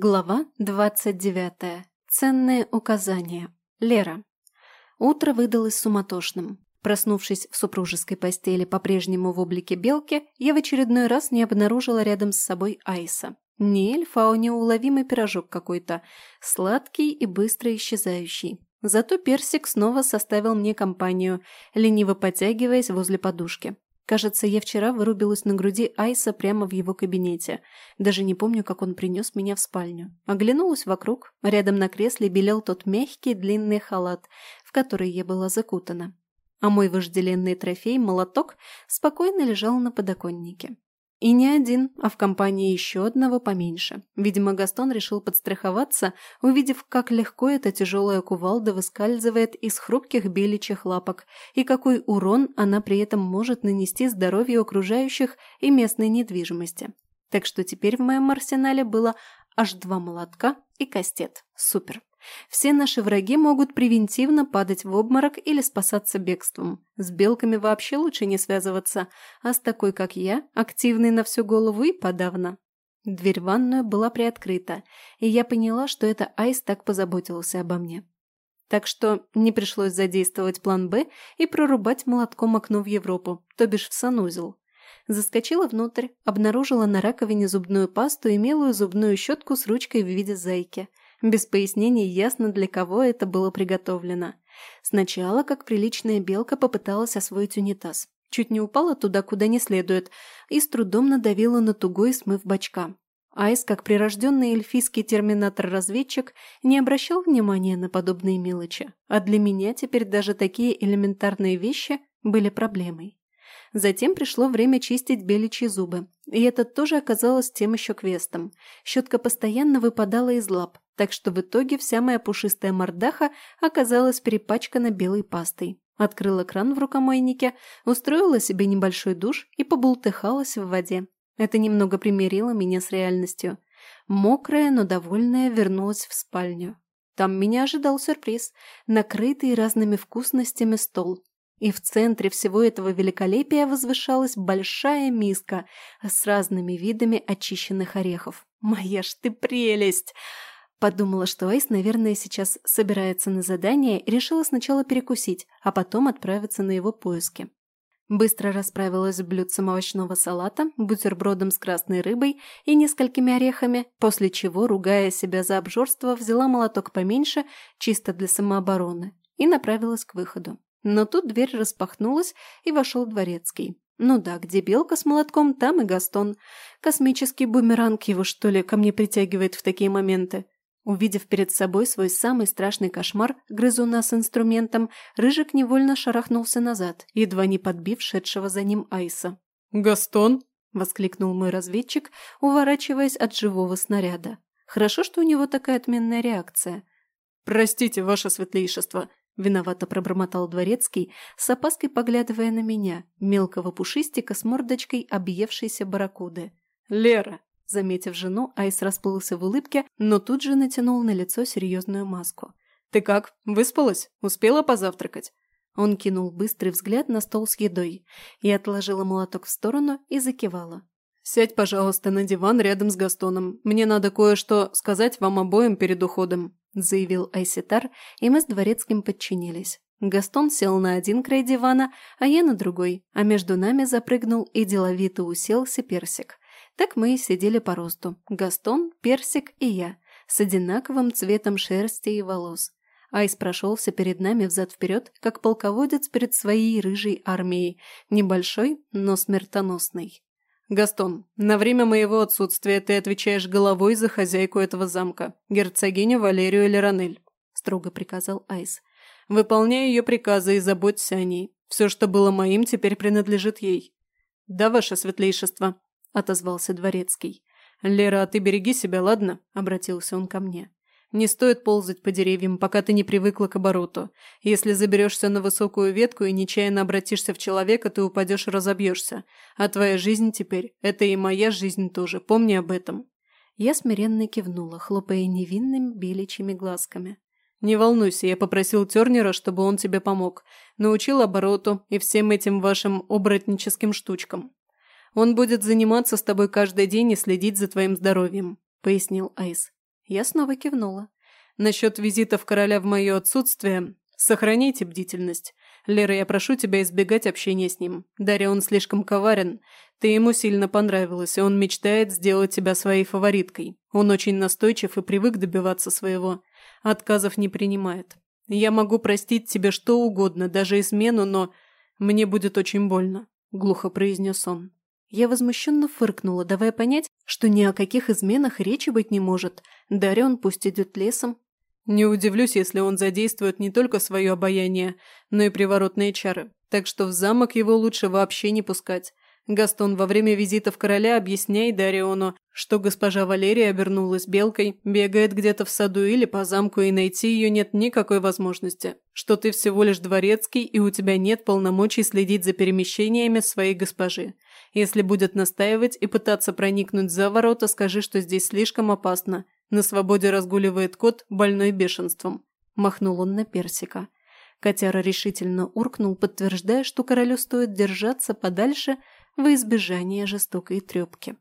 Глава 29. Ценные указания. Лера. Утро выдалось суматошным. Проснувшись в супружеской постели по-прежнему в облике белки, я в очередной раз не обнаружила рядом с собой Айса. Не эльфа, а неуловимый пирожок какой-то, сладкий и быстро исчезающий. Зато персик снова составил мне компанию, лениво подтягиваясь возле подушки. Кажется, я вчера вырубилась на груди Айса прямо в его кабинете. Даже не помню, как он принес меня в спальню. Оглянулась вокруг. Рядом на кресле белел тот мягкий длинный халат, в который я была закутана. А мой вожделенный трофей, молоток, спокойно лежал на подоконнике. И не один, а в компании еще одного поменьше. Видимо, Гастон решил подстраховаться, увидев, как легко эта тяжелая кувалда выскальзывает из хрупких беличьих лапок и какой урон она при этом может нанести здоровью окружающих и местной недвижимости. Так что теперь в моем арсенале было аж два молотка и кастет. Супер. Все наши враги могут превентивно падать в обморок или спасаться бегством. С белками вообще лучше не связываться, а с такой, как я, активной на всю голову и подавно. Дверь в ванную была приоткрыта, и я поняла, что это Айс так позаботился обо мне. Так что не пришлось задействовать план «Б» и прорубать молотком окно в Европу, то бишь в санузел. Заскочила внутрь, обнаружила на раковине зубную пасту и милую зубную щетку с ручкой в виде зайки – без пояснений ясно, для кого это было приготовлено. Сначала, как приличная белка, попыталась освоить унитаз. Чуть не упала туда, куда не следует, и с трудом надавила на тугой смыв бачка. Айс, как прирожденный эльфийский терминатор-разведчик, не обращал внимания на подобные мелочи, а для меня теперь даже такие элементарные вещи были проблемой. Затем пришло время чистить беличьи зубы, и это тоже оказалось тем еще квестом. Щетка постоянно выпадала из лап, так что в итоге вся моя пушистая мордаха оказалась перепачкана белой пастой. Открыла кран в рукомойнике, устроила себе небольшой душ и побултыхалась в воде. Это немного примирило меня с реальностью. Мокрая, но довольная, вернулась в спальню. Там меня ожидал сюрприз – накрытый разными вкусностями стол. И в центре всего этого великолепия возвышалась большая миска с разными видами очищенных орехов. «Моя ж ты прелесть!» Подумала, что Айс, наверное, сейчас собирается на задание решила сначала перекусить, а потом отправиться на его поиски. Быстро расправилась с блюдцем овощного салата, бутербродом с красной рыбой и несколькими орехами, после чего, ругая себя за обжорство, взяла молоток поменьше, чисто для самообороны, и направилась к выходу. Но тут дверь распахнулась, и вошел дворецкий. Ну да, где белка с молотком, там и Гастон. Космический бумеранг его, что ли, ко мне притягивает в такие моменты. Увидев перед собой свой самый страшный кошмар, грызуна с инструментом, Рыжик невольно шарахнулся назад, едва не подбив шедшего за ним Айса. «Гастон?» – воскликнул мой разведчик, уворачиваясь от живого снаряда. Хорошо, что у него такая отменная реакция. «Простите, ваше светлейшество», – виновато пробормотал дворецкий, с опаской поглядывая на меня, мелкого пушистика с мордочкой объевшейся барракуды. «Лера, Заметив жену, Айс расплылся в улыбке, но тут же натянул на лицо серьезную маску. «Ты как? Выспалась? Успела позавтракать?» Он кинул быстрый взгляд на стол с едой. и отложила молоток в сторону и закивала. «Сядь, пожалуйста, на диван рядом с Gaстоном. Мне надо кое-что сказать вам обоим перед уходом», заявил Айситар, и мы с Дворецким подчинились. Гастон сел на один край дивана, а я на другой, а между нами запрыгнул и деловито уселся персик. Так мы и сидели по росту. Гастон, Персик и я, с одинаковым цветом шерсти и волос. Айс прошелся перед нами взад-вперед, как полководец перед своей рыжей армией, небольшой, но смертоносный. «Гастон, на время моего отсутствия ты отвечаешь головой за хозяйку этого замка, герцогиню Валерию Леронель», – строго приказал Айс. «Выполняй ее приказы и заботься о ней. Все, что было моим, теперь принадлежит ей». «Да, ваше светлейшество», – отозвался дворецкий. «Лера, а ты береги себя, ладно?» – обратился он ко мне. «Не стоит ползать по деревьям, пока ты не привыкла к обороту. Если заберешься на высокую ветку и нечаянно обратишься в человека, ты упадешь и разобьешься. А твоя жизнь теперь – это и моя жизнь тоже, помни об этом». Я смиренно кивнула, хлопая невинными беличьими глазками. «Не волнуйся, я попросил Тернера, чтобы он тебе помог. Научил обороту и всем этим вашим оборотническим штучкам. Он будет заниматься с тобой каждый день и следить за твоим здоровьем», – пояснил Айс. Я снова кивнула. Насчет визитов короля в мое отсутствие сохраняйте бдительность. Лера, я прошу тебя избегать общения с ним. Дарья, он слишком коварен. Ты ему сильно понравилась, и он мечтает сделать тебя своей фавориткой. Он очень настойчив и привык добиваться своего. Отказов не принимает. Я могу простить тебе что угодно, даже измену, но мне будет очень больно», – глухо произнес он. Я возмущенно фыркнула, давая понять, что ни о каких изменах речи быть не может. Дарен пусть идет лесом, не удивлюсь, если он задействует не только свое обаяние, но и приворотные чары, так что в замок его лучше вообще не пускать. Гастон во время визитов короля объясняй Дариону, что госпожа Валерия обернулась белкой, бегает где-то в саду или по замку, и найти ее нет никакой возможности, что ты всего лишь дворецкий, и у тебя нет полномочий следить за перемещениями своей госпожи. Если будет настаивать и пытаться проникнуть за ворота, скажи, что здесь слишком опасно, на свободе разгуливает кот, больной бешенством. Махнул он на персика. Котяра решительно уркнул, подтверждая, что королю стоит держаться подальше во избежание жестокой трепки.